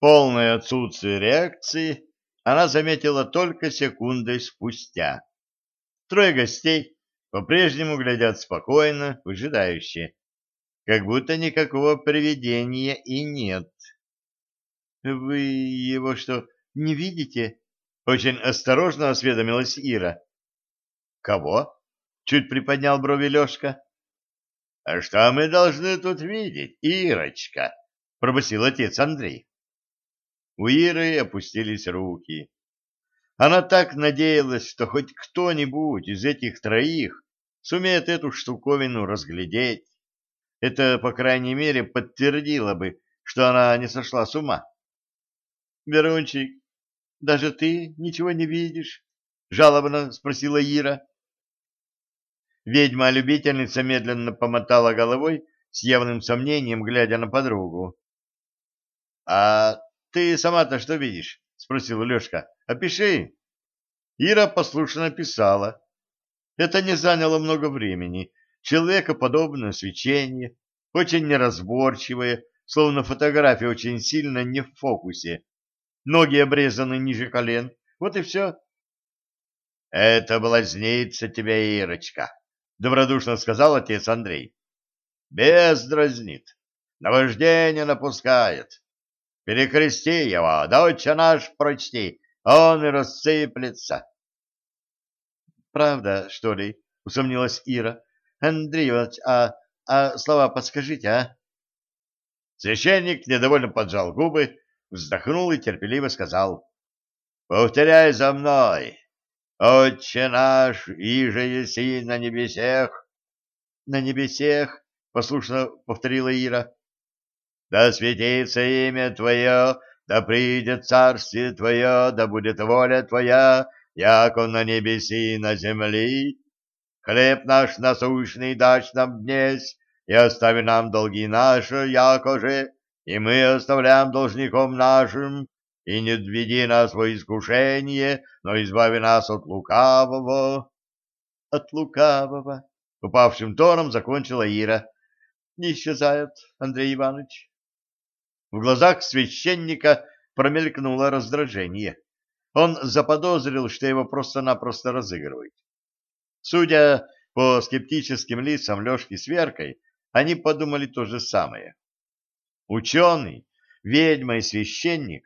Полное отсутствие реакции она заметила только секундой спустя. Трое гостей по-прежнему глядят спокойно, выжидающе, как будто никакого привидения и нет. — Вы его что, не видите? — очень осторожно осведомилась Ира. — Кого? — чуть приподнял брови Лешка. — А что мы должны тут видеть, Ирочка? — пробасил отец Андрей. У Иры опустились руки. Она так надеялась, что хоть кто-нибудь из этих троих сумеет эту штуковину разглядеть. Это, по крайней мере, подтвердило бы, что она не сошла с ума. — Верунчик, даже ты ничего не видишь? — жалобно спросила Ира. Ведьма-любительница медленно помотала головой с явным сомнением, глядя на подругу. — А ты сама-то что видишь? — спросил Лешка. — Опиши. Ира послушно писала. Это не заняло много времени. Человекоподобное свечение, очень неразборчивое, словно фотография очень сильно не в фокусе. Ноги обрезаны ниже колен. Вот и все. — Это блазнится тебя, Ирочка, — добродушно сказал отец Андрей. — Бездразнит, наваждение напускает. Перекрести его, доча наш прочти, он и рассыплется. — Правда, что ли? — усомнилась Ира. — Андрей Иванович, а, а слова подскажите, а? Священник недовольно поджал губы, вздохнул и терпеливо сказал. — Повторяй за мной. Отче наш, иже еси на небесех. — На небесех, — послушно повторила Ира. Да светится имя Твое, да придет царствие Твое, да будет воля Твоя, яко на небеси и на земли. Хлеб наш насущный дашь нам днесь, и остави нам долги наши, яко же, и мы оставляем должником нашим, и не введи нас во искушение, но избави нас от лукавого. От лукавого, упавшим тоном закончила Ира. Не исчезает, Андрей Иванович. В глазах священника промелькнуло раздражение. Он заподозрил, что его просто-напросто разыгрывают. Судя по скептическим лицам Лешки с Веркой, они подумали то же самое. Ученый, ведьма и священник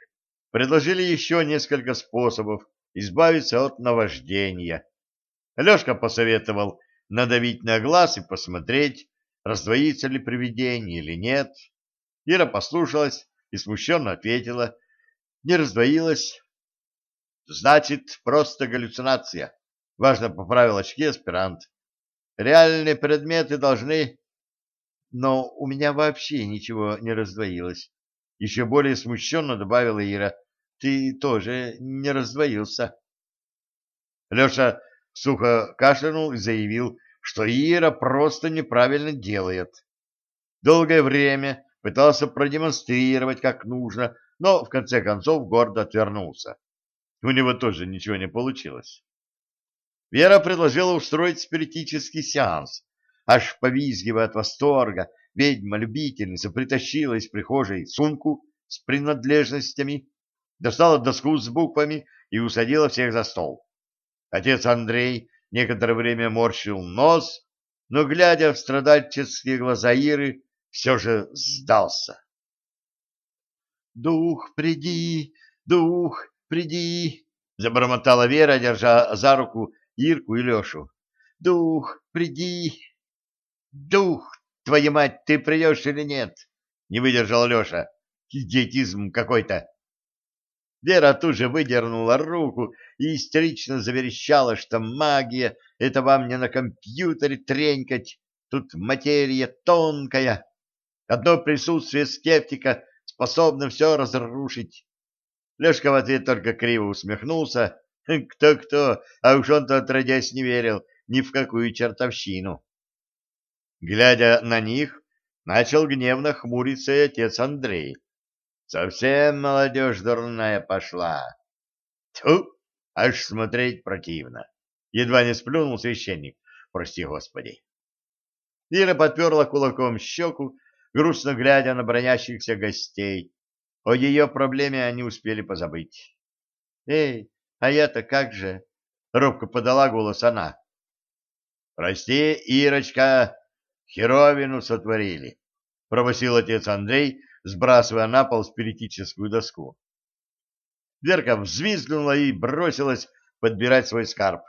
предложили еще несколько способов избавиться от наваждения. Лешка посоветовал надавить на глаз и посмотреть, раздвоится ли привидение или нет. Ира послушалась и смущенно ответила. Не раздвоилась. Значит, просто галлюцинация. Важно поправил очки аспирант. Реальные предметы должны... Но у меня вообще ничего не раздвоилось. Еще более смущенно добавила Ира. Ты тоже не раздвоился. Леша сухо кашлянул и заявил, что Ира просто неправильно делает. Долгое время пытался продемонстрировать, как нужно, но в конце концов гордо отвернулся. У него тоже ничего не получилось. Вера предложила устроить спиритический сеанс. Аж повизгивая от восторга, ведьма-любительница притащила из прихожей сумку с принадлежностями, достала доску с буквами и усадила всех за стол. Отец Андрей некоторое время морщил нос, но, глядя в страдальческие глаза Иры, все же сдался. «Дух, приди! Дух, приди!» — забормотала Вера, держа за руку Ирку и Лешу. «Дух, приди!» «Дух, твою мать, ты придешь или нет?» — не выдержал Леша. «Идиотизм какой-то!» Вера тут же выдернула руку и истерично заверещала, что магия — это вам не на компьютере тренькать, тут материя тонкая. Одно присутствие скептика способно все разрушить. Лешка в ответ только криво усмехнулся. Кто-кто, а уж он-то отродясь не верил ни в какую чертовщину. Глядя на них, начал гневно хмуриться и отец Андрей. Совсем молодежь дурная пошла. Тьфу, аж смотреть противно. Едва не сплюнул священник. Прости, Господи. Ира подперла кулаком щеку грустно глядя на бронящихся гостей. о ее проблеме они успели позабыть. «Эй, а я-то как же?» — робко подала голос она. «Прости, Ирочка, херовину сотворили», — пробасил отец Андрей, сбрасывая на пол спиритическую доску. Верка взвизгнула и бросилась подбирать свой скарб.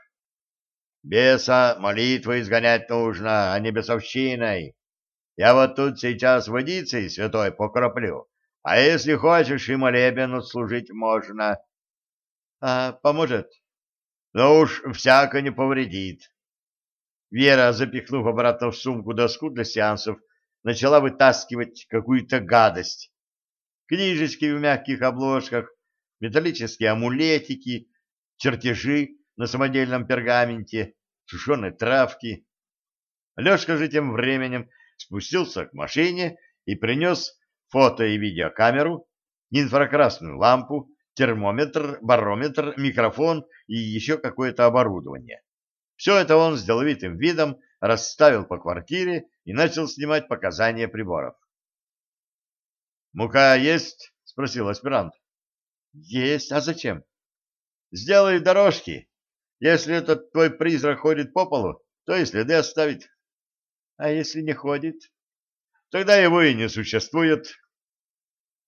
«Беса молитвой изгонять нужно, а не бесовщиной. Я вот тут сейчас водицей святой покроплю, а если хочешь, и молебен отслужить можно». «А поможет?» «Ну уж всяко не повредит». Вера, запихнув обратно в сумку доску для сеансов, начала вытаскивать какую-то гадость. Книжечки в мягких обложках, металлические амулетики, чертежи на самодельном пергаменте, сушеные травки. Лешка же тем временем спустился к машине и принес фото- и видеокамеру, инфракрасную лампу, термометр, барометр, микрофон и еще какое-то оборудование. Все это он с деловитым видом расставил по квартире и начал снимать показания приборов. «Мука есть?» — спросил аспирант. «Есть. А зачем?» «Сделай дорожки. Если этот твой призрак ходит по полу, то и следы оставить». «А если не ходит?» «Тогда его и не существует».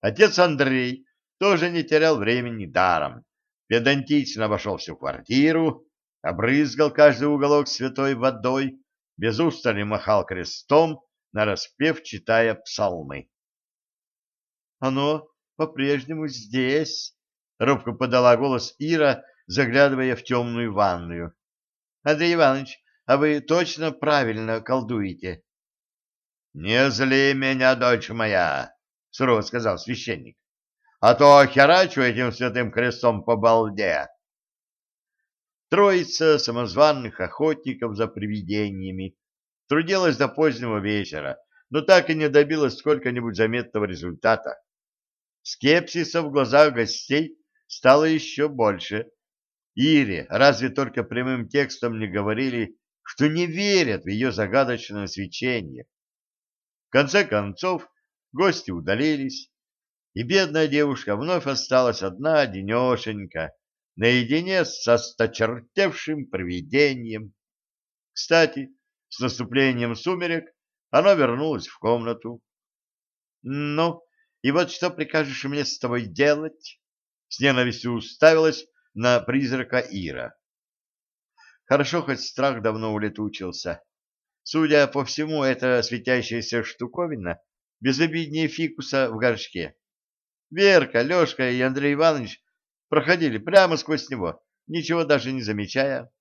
Отец Андрей тоже не терял времени даром. Педантично обошел всю квартиру, обрызгал каждый уголок святой водой, без устали махал крестом, нараспев читая псалмы. — Оно по-прежнему здесь, — робко подала голос Ира, заглядывая в темную ванную. — Андрей Иванович, а вы точно правильно колдуете? — Не зли меня, дочь моя, — сурово сказал священник, — а то херачу этим святым крестом по балде. Троица самозванных охотников за привидениями трудилась до позднего вечера, но так и не добилась сколько-нибудь заметного результата. Скепсиса в глазах гостей стало еще больше. Ире разве только прямым текстом не говорили, что не верят в ее загадочное свечение. В конце концов гости удалились, и бедная девушка вновь осталась одна, денешенька, наедине с осточертевшим привидением. Кстати, с наступлением сумерек оно вернулось в комнату. — Ну, и вот что прикажешь мне с тобой делать? С ненавистью уставилась на призрака Ира. Хорошо, хоть страх давно улетучился. Судя по всему, эта светящаяся штуковина безобиднее фикуса в горшке. Верка, Лешка и Андрей Иванович проходили прямо сквозь него, ничего даже не замечая.